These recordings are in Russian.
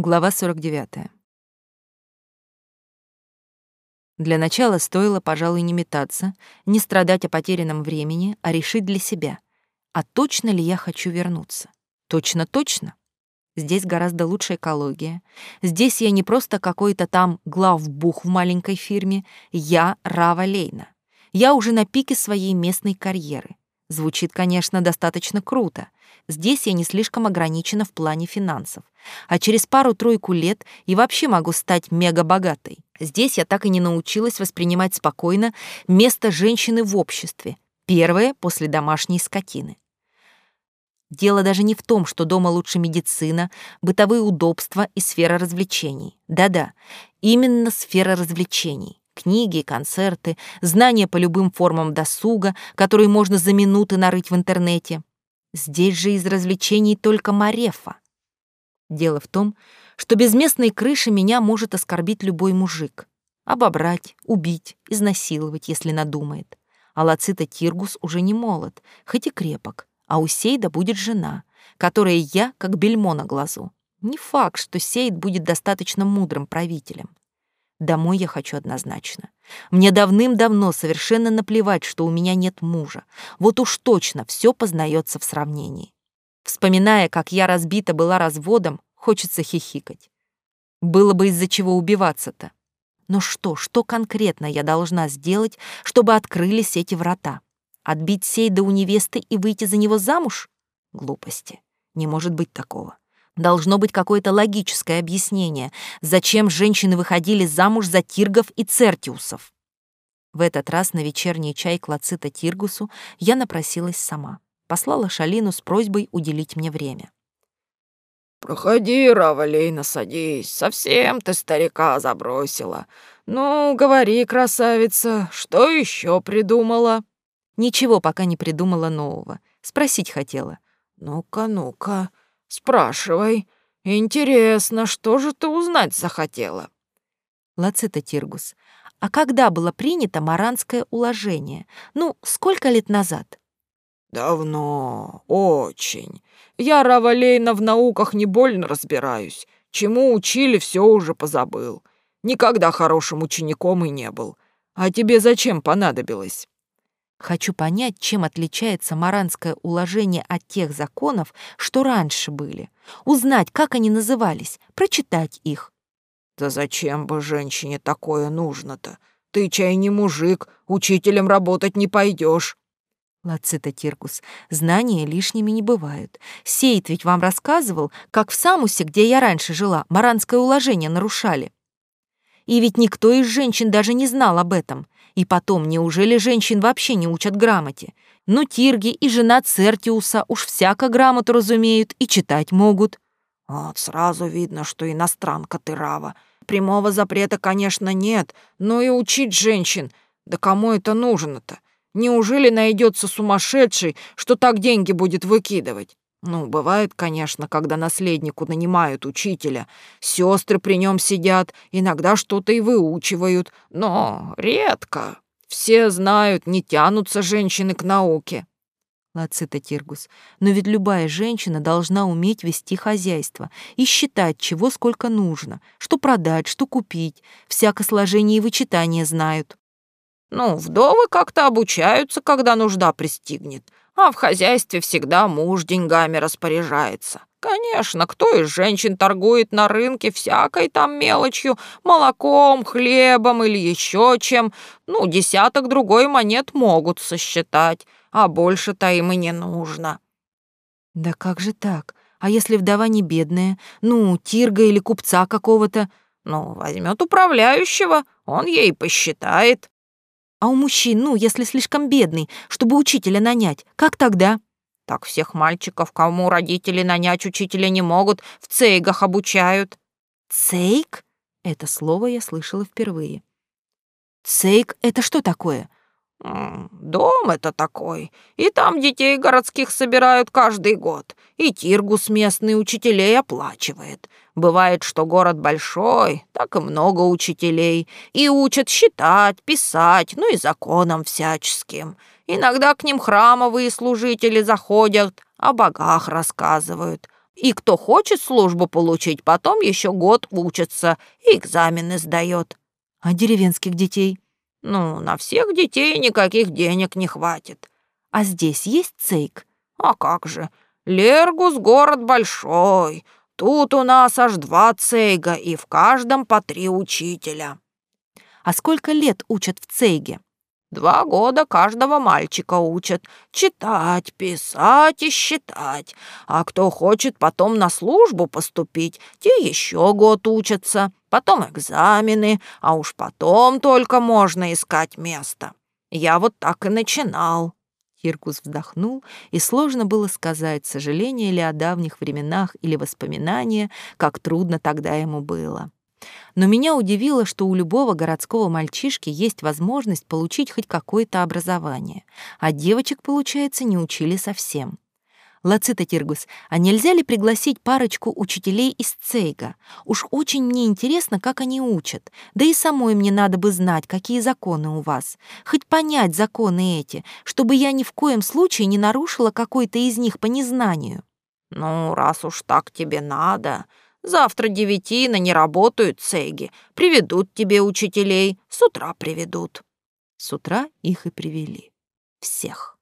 Глава 49. Для начала стоило, пожалуй, не метаться, не страдать о потерянном времени, а решить для себя, а точно ли я хочу вернуться. Точно-точно. Здесь гораздо лучше экология. Здесь я не просто какой-то там главбух в маленькой фирме, я Рава Лейна. Я уже на пике своей местной карьеры. Звучит, конечно, достаточно круто. Здесь я не слишком ограничена в плане финансов. А через пару-тройку лет и вообще могу стать мега-богатой. Здесь я так и не научилась воспринимать спокойно место женщины в обществе. Первое после домашней скотины. Дело даже не в том, что дома лучше медицина, бытовые удобства и сфера развлечений. Да-да, именно сфера развлечений книги, концерты, знания по любым формам досуга, которые можно за минуты нарыть в интернете. Здесь же из развлечений только Марефа. Дело в том, что без местной крыши меня может оскорбить любой мужик. Обобрать, убить, изнасиловать, если надумает. А Лацита Тиргус уже не молод, хоть и крепок, а у Сейда будет жена, которая я как бельмо на глазу. Не факт, что Сейд будет достаточно мудрым правителем. Домой я хочу однозначно. Мне давным-давно совершенно наплевать, что у меня нет мужа. Вот уж точно все познается в сравнении. Вспоминая, как я разбита была разводом, хочется хихикать. Было бы из-за чего убиваться-то. Но что, что конкретно я должна сделать, чтобы открылись эти врата? Отбить Сейда у невесты и выйти за него замуж? Глупости. Не может быть такого. Должно быть какое-то логическое объяснение, зачем женщины выходили замуж за Тиргов и Цертиусов. В этот раз на вечерний чай к Лацита Тиргусу я напросилась сама. Послала Шалину с просьбой уделить мне время. «Проходи, Равалейна, садись. Совсем ты старика забросила. Ну, говори, красавица, что еще придумала?» «Ничего пока не придумала нового. Спросить хотела». «Ну-ка, ну-ка», Спрашивай. Интересно, что же ты узнать захотела? Лацита Тиргус, а когда было принято Маранское уложение? Ну, сколько лет назад? Давно, очень. Я, Равалейна, в науках не больно разбираюсь. Чему учили, все уже позабыл. Никогда хорошим учеником и не был. А тебе зачем понадобилось? Хочу понять, чем отличается маранское уложение от тех законов, что раньше были. Узнать, как они назывались, прочитать их. Да зачем бы женщине такое нужно-то? Ты, чай, не мужик, учителем работать не пойдешь. Лацита Тиркус, знания лишними не бывают. Сейт ведь вам рассказывал, как в Самусе, где я раньше жила, маранское уложение нарушали. И ведь никто из женщин даже не знал об этом. И потом, неужели женщин вообще не учат грамоте? Ну, Тирги и жена Цертиуса уж всяко грамоту разумеют и читать могут. Вот сразу видно, что иностранка ты, Рава. Прямого запрета, конечно, нет, но и учить женщин, да кому это нужно-то? Неужели найдется сумасшедший, что так деньги будет выкидывать? Ну, бывает, конечно, когда наследнику нанимают учителя. Сестры при нем сидят, иногда что-то и выучивают, но редко. Все знают, не тянутся женщины к науке. Лацита Тиргус, но ведь любая женщина должна уметь вести хозяйство и считать, чего сколько нужно, что продать, что купить, всяко сложение и вычитание знают. Ну, вдовы как-то обучаются, когда нужда пристигнет а в хозяйстве всегда муж деньгами распоряжается. Конечно, кто из женщин торгует на рынке всякой там мелочью, молоком, хлебом или еще чем, ну, десяток другой монет могут сосчитать, а больше-то им и не нужно. Да как же так? А если вдова не бедная, ну, тирга или купца какого-то? Ну, возьмет управляющего, он ей посчитает. А у мужчин, ну, если слишком бедный, чтобы учителя нанять, как тогда? Так всех мальчиков, кому родители нанять учителя не могут, в цейгах обучают. Цейк? Это слово я слышала впервые. Цейк — это что такое? Дом это такой. И там детей городских собирают каждый год. И Тиргус местный учителей оплачивает. Бывает, что город большой, так и много учителей. И учат считать, писать, ну и законам всяческим. Иногда к ним храмовые служители заходят, о богах рассказывают. И кто хочет службу получить, потом еще год учится и экзамены сдает. А деревенских детей? Ну, на всех детей никаких денег не хватит. А здесь есть цейк? А как же? Лергус город большой. Тут у нас аж два цейга, и в каждом по три учителя. А сколько лет учат в цейге? Два года каждого мальчика учат читать, писать и считать. А кто хочет потом на службу поступить, те еще год учатся, потом экзамены, а уж потом только можно искать место. Я вот так и начинал. Хиркус вздохнул, и сложно было сказать, сожаление ли о давних временах или воспоминания, как трудно тогда ему было. Но меня удивило, что у любого городского мальчишки есть возможность получить хоть какое-то образование, а девочек, получается, не учили совсем. Лацита Тиргус, а нельзя ли пригласить парочку учителей из Цейга? Уж очень мне интересно, как они учат. Да и самой мне надо бы знать, какие законы у вас. Хоть понять законы эти, чтобы я ни в коем случае не нарушила какой-то из них по незнанию. Ну, раз уж так тебе надо, завтра девятина не работают Цейги. Приведут тебе учителей, с утра приведут. С утра их и привели. Всех.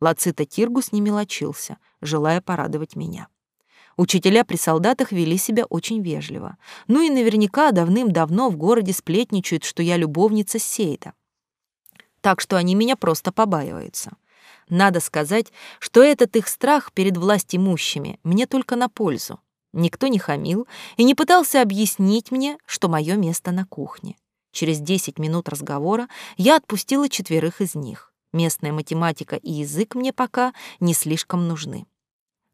Лацита Тиргус не мелочился, желая порадовать меня. Учителя при солдатах вели себя очень вежливо. Ну и наверняка давным-давно в городе сплетничают, что я любовница Сейда. Так что они меня просто побаиваются. Надо сказать, что этот их страх перед властимущими мне только на пользу. Никто не хамил и не пытался объяснить мне, что мое место на кухне. Через 10 минут разговора я отпустила четверых из них. Местная математика и язык мне пока не слишком нужны.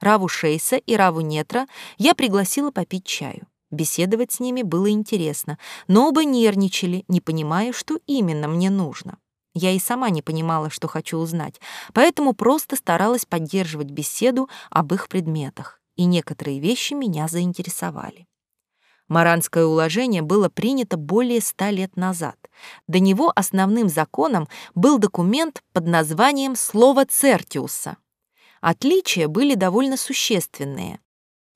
Раву Шейса и Раву Нетра я пригласила попить чаю. Беседовать с ними было интересно, но оба нервничали, не понимая, что именно мне нужно. Я и сама не понимала, что хочу узнать, поэтому просто старалась поддерживать беседу об их предметах, и некоторые вещи меня заинтересовали. Маранское уложение было принято более ста лет назад. До него основным законом был документ под названием «Слово Цертиуса». Отличия были довольно существенные.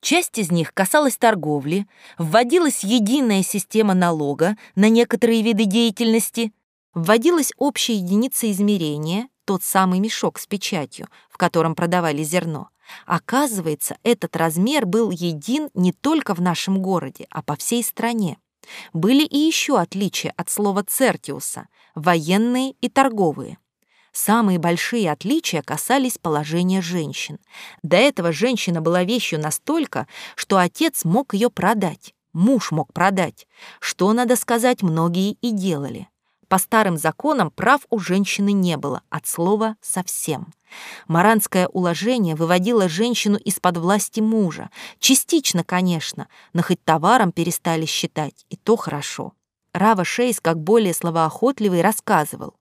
Часть из них касалась торговли, вводилась единая система налога на некоторые виды деятельности, вводилась общая единица измерения, тот самый мешок с печатью, в котором продавали зерно, Оказывается, этот размер был един не только в нашем городе, а по всей стране. Были и еще отличия от слова «цертиуса» — военные и торговые. Самые большие отличия касались положения женщин. До этого женщина была вещью настолько, что отец мог ее продать, муж мог продать, что, надо сказать, многие и делали. По старым законам прав у женщины не было, от слова «совсем». Маранское уложение выводило женщину из-под власти мужа. Частично, конечно, но хоть товаром перестали считать, и то хорошо. Рава Шейс, как более словоохотливый, рассказывал.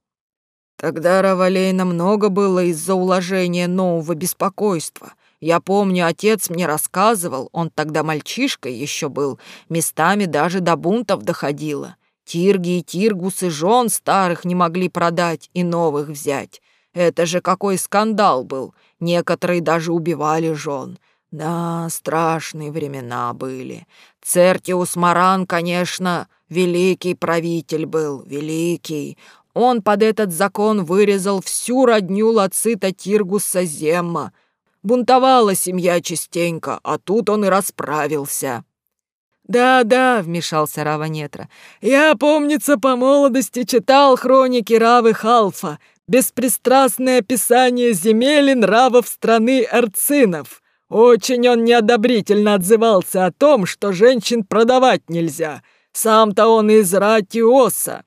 Тогда Равалейна много было из-за уложения нового беспокойства. Я помню, отец мне рассказывал, он тогда мальчишкой еще был, местами даже до бунтов доходило. Тирги и тиргусы жен старых не могли продать и новых взять. Это же какой скандал был. Некоторые даже убивали жен. Да, страшные времена были. Цертиус Маран, конечно, великий правитель был, великий. Он под этот закон вырезал всю родню Лацита Тиргуса Земма. Бунтовала семья частенько, а тут он и расправился. «Да-да», — вмешался Рава Нетра. «Я, помнится, по молодости читал хроники Равы Халфа, беспристрастное описание земель и нравов страны Эрцинов. Очень он неодобрительно отзывался о том, что женщин продавать нельзя. Сам-то он из Ратиоса.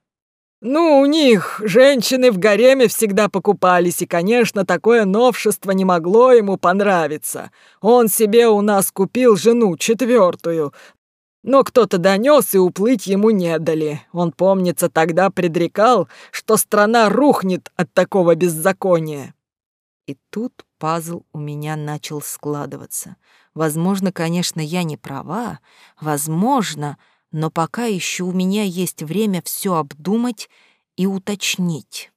Ну, у них женщины в гареме всегда покупались, и, конечно, такое новшество не могло ему понравиться. Он себе у нас купил жену четвертую, но кто-то донес и уплыть ему не дали. Он, помнится, тогда предрекал, что страна рухнет от такого беззакония. И тут пазл у меня начал складываться. Возможно, конечно, я не права, возможно, но пока еще у меня есть время все обдумать и уточнить.